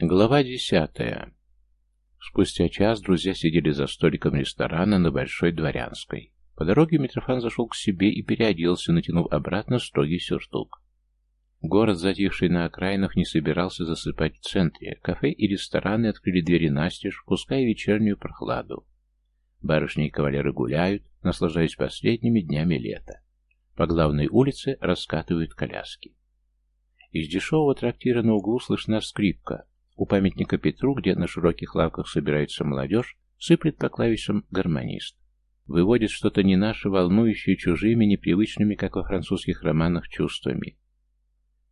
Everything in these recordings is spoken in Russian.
Глава десятая. Спустя час друзья сидели за столиком ресторана на Большой Дворянской. По дороге Митрофан зашел к себе и переоделся, натянув обратно строгий сюртук. Город, затихший на окраинах, не собирался засыпать в центре. Кафе и рестораны открыли двери настежь, пуская вечернюю прохладу. Барышни и кавалеры гуляют, наслаждаясь последними днями лета. По главной улице раскатывают коляски. Из дешевого трактира на углу слышна скрипка, у памятника Петру, где на широких лавках собирается молодежь, сыплет по клавишам гармонист. Выводит что-то не наше, волнующее чужими, непривычными, как во французских романах, чувствами.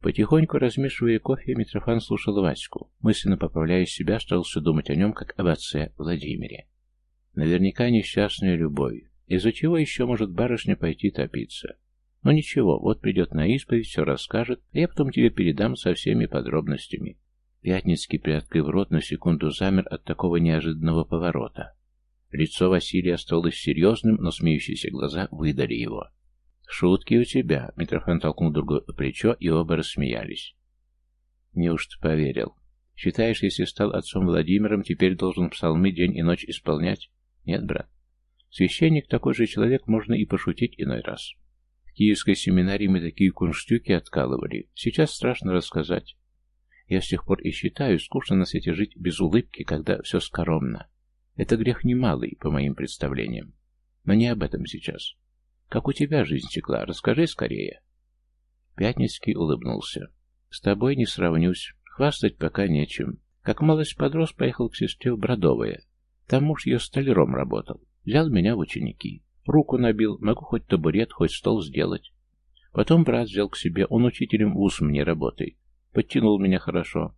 Потихоньку размешивая кофе, Митрофан слушал Ваську. Мысленно поправляя себя, старался думать о нем, как об отце Владимире. Наверняка несчастная любовь. Из-за чего еще может барышня пойти топиться? Но ничего, вот придет на исповедь, все расскажет, а я потом тебе передам со всеми подробностями. Пятницкий, приоткрыв рот, на секунду замер от такого неожиданного поворота. Лицо Василия осталось серьезным, но смеющиеся глаза выдали его. «Шутки у тебя», — Митрофан толкнул другое плечо, и оба рассмеялись. «Неужто поверил? Считаешь, если стал отцом Владимиром, теперь должен псалмы день и ночь исполнять? Нет, брат. Священник такой же человек, можно и пошутить иной раз. В киевской семинарии мы такие кунштюки откалывали. Сейчас страшно рассказать. Я с тех пор и считаю, скучно на свете жить без улыбки, когда все скоромно. Это грех немалый, по моим представлениям. Но не об этом сейчас. Как у тебя жизнь текла? Расскажи скорее. Пятницкий улыбнулся. С тобой не сравнюсь. Хвастать пока нечем. Как малость подрос, поехал к сестре в Бродовое. Там муж ее столяром работал. Взял меня в ученики. Руку набил, могу хоть табурет, хоть стол сделать. Потом брат взял к себе, он учителем в УС мне работает. Подтянул меня хорошо.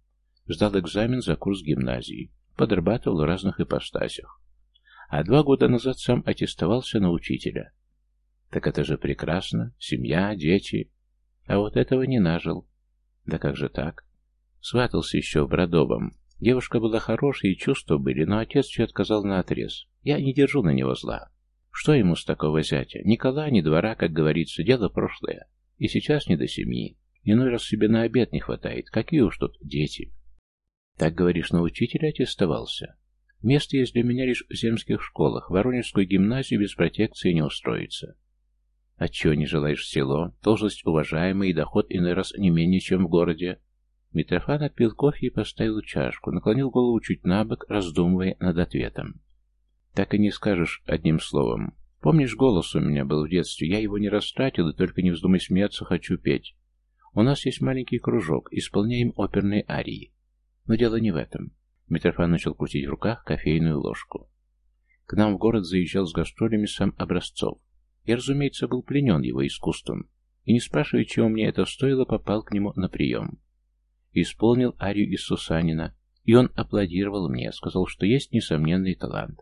Сдал экзамен за курс гимназии. Подрабатывал в разных ипостасях. А два года назад сам аттестовался на учителя. Так это же прекрасно. Семья, дети. А вот этого не нажил. Да как же так? Сватался еще в Бродовом. Девушка была хорошая и чувства были, но отец все отказал на отрез. Я не держу на него зла. Что ему с такого зятя? Никола, ни двора, как говорится, дело прошлое. И сейчас не до семьи. Иной раз себе на обед не хватает. Какие уж тут дети. Так, говоришь, на учителя аттестовался? Место есть для меня лишь в земских школах. В Воронежскую гимназию без протекции не устроится. Отчего не желаешь в село? Должность уважаемая и доход иной раз не менее, чем в городе. Митрофан отпил кофе и поставил чашку, наклонил голову чуть на бок, раздумывая над ответом. Так и не скажешь одним словом. Помнишь, голос у меня был в детстве? Я его не растратил, и только не вздумай смеяться, хочу петь. У нас есть маленький кружок, исполняем оперные арии. Но дело не в этом. Митрофан начал крутить в руках кофейную ложку. К нам в город заезжал с гастролями сам Образцов. Я, разумеется, был пленен его искусством, и, не спрашивая, чего мне это стоило, попал к нему на прием. Исполнил арию из Сусанина, и он аплодировал мне, сказал, что есть несомненный талант.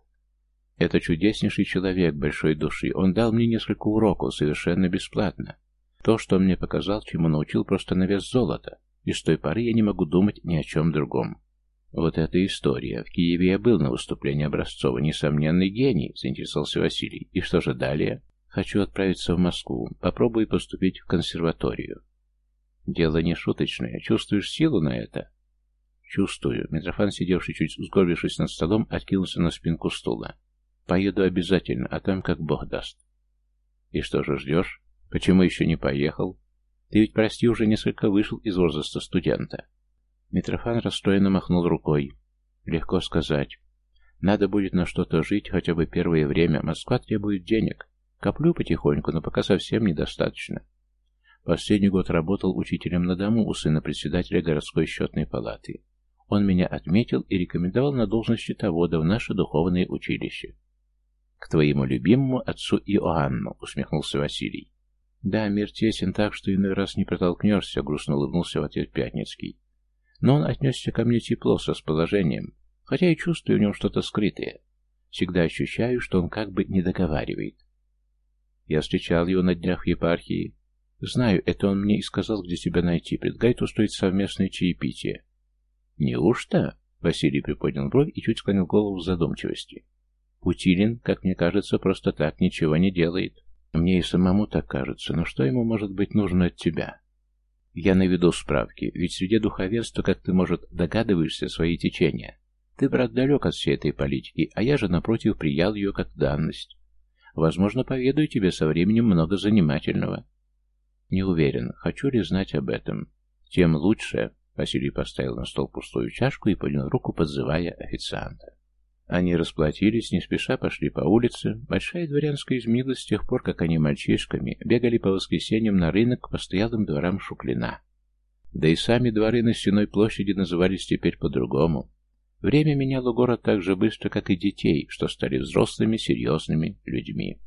Это чудеснейший человек большой души, он дал мне несколько уроков совершенно бесплатно. То, что он мне показал, чему научил, просто на вес золота, и с той поры я не могу думать ни о чем другом. Вот эта история. В Киеве я был на выступлении Образцова. Несомненный гений, заинтересовался Василий. И что же далее? Хочу отправиться в Москву. Попробую поступить в консерваторию. Дело не шуточное. Чувствуешь силу на это? Чувствую. Митрофан, сидевший чуть сгорбившись над столом, откинулся на спинку стула. Поеду обязательно, а там как бог даст. И что же ждешь? Почему еще не поехал? Ты ведь, прости, уже несколько вышел из возраста студента. Митрофан расстроенно махнул рукой. Легко сказать. Надо будет на что-то жить хотя бы первое время. Москва требует денег. Коплю потихоньку, но пока совсем недостаточно. Последний год работал учителем на дому у сына председателя городской счетной палаты. Он меня отметил и рекомендовал на должность счетовода в наше духовное училище. «К твоему любимому отцу Иоанну», — усмехнулся Василий. «Да, мир тесен так, что иной раз не протолкнешься», — грустно улыбнулся в ответ Пятницкий. Но он отнесся ко мне тепло, с расположением, хотя и чувствую в нем что-то скрытое. Всегда ощущаю, что он как бы не договаривает. Я встречал его на днях в епархии. Знаю, это он мне и сказал, где тебя найти. Предлагает устроить совместное чаепитие. Неужто? Василий приподнял бровь и чуть склонил голову в задумчивости. Путилин, как мне кажется, просто так ничего не делает. Мне и самому так кажется, но что ему может быть нужно от тебя? Я наведу справки, ведь среди духовенства, как ты, может, догадываешься, свои течения. Ты, брат, далек от всей этой политики, а я же, напротив, приял ее как данность. Возможно, поведаю тебе со временем много занимательного. Не уверен, хочу ли знать об этом. Тем лучше. Василий поставил на стол пустую чашку и поднял руку, подзывая официанта. Они расплатились, не спеша пошли по улице. Большая дворянская изменилась с тех пор, как они мальчишками бегали по воскресеньям на рынок к постоялым дворам Шуклина. Да и сами дворы на Стеной площади назывались теперь по-другому. Время меняло город так же быстро, как и детей, что стали взрослыми, серьезными людьми.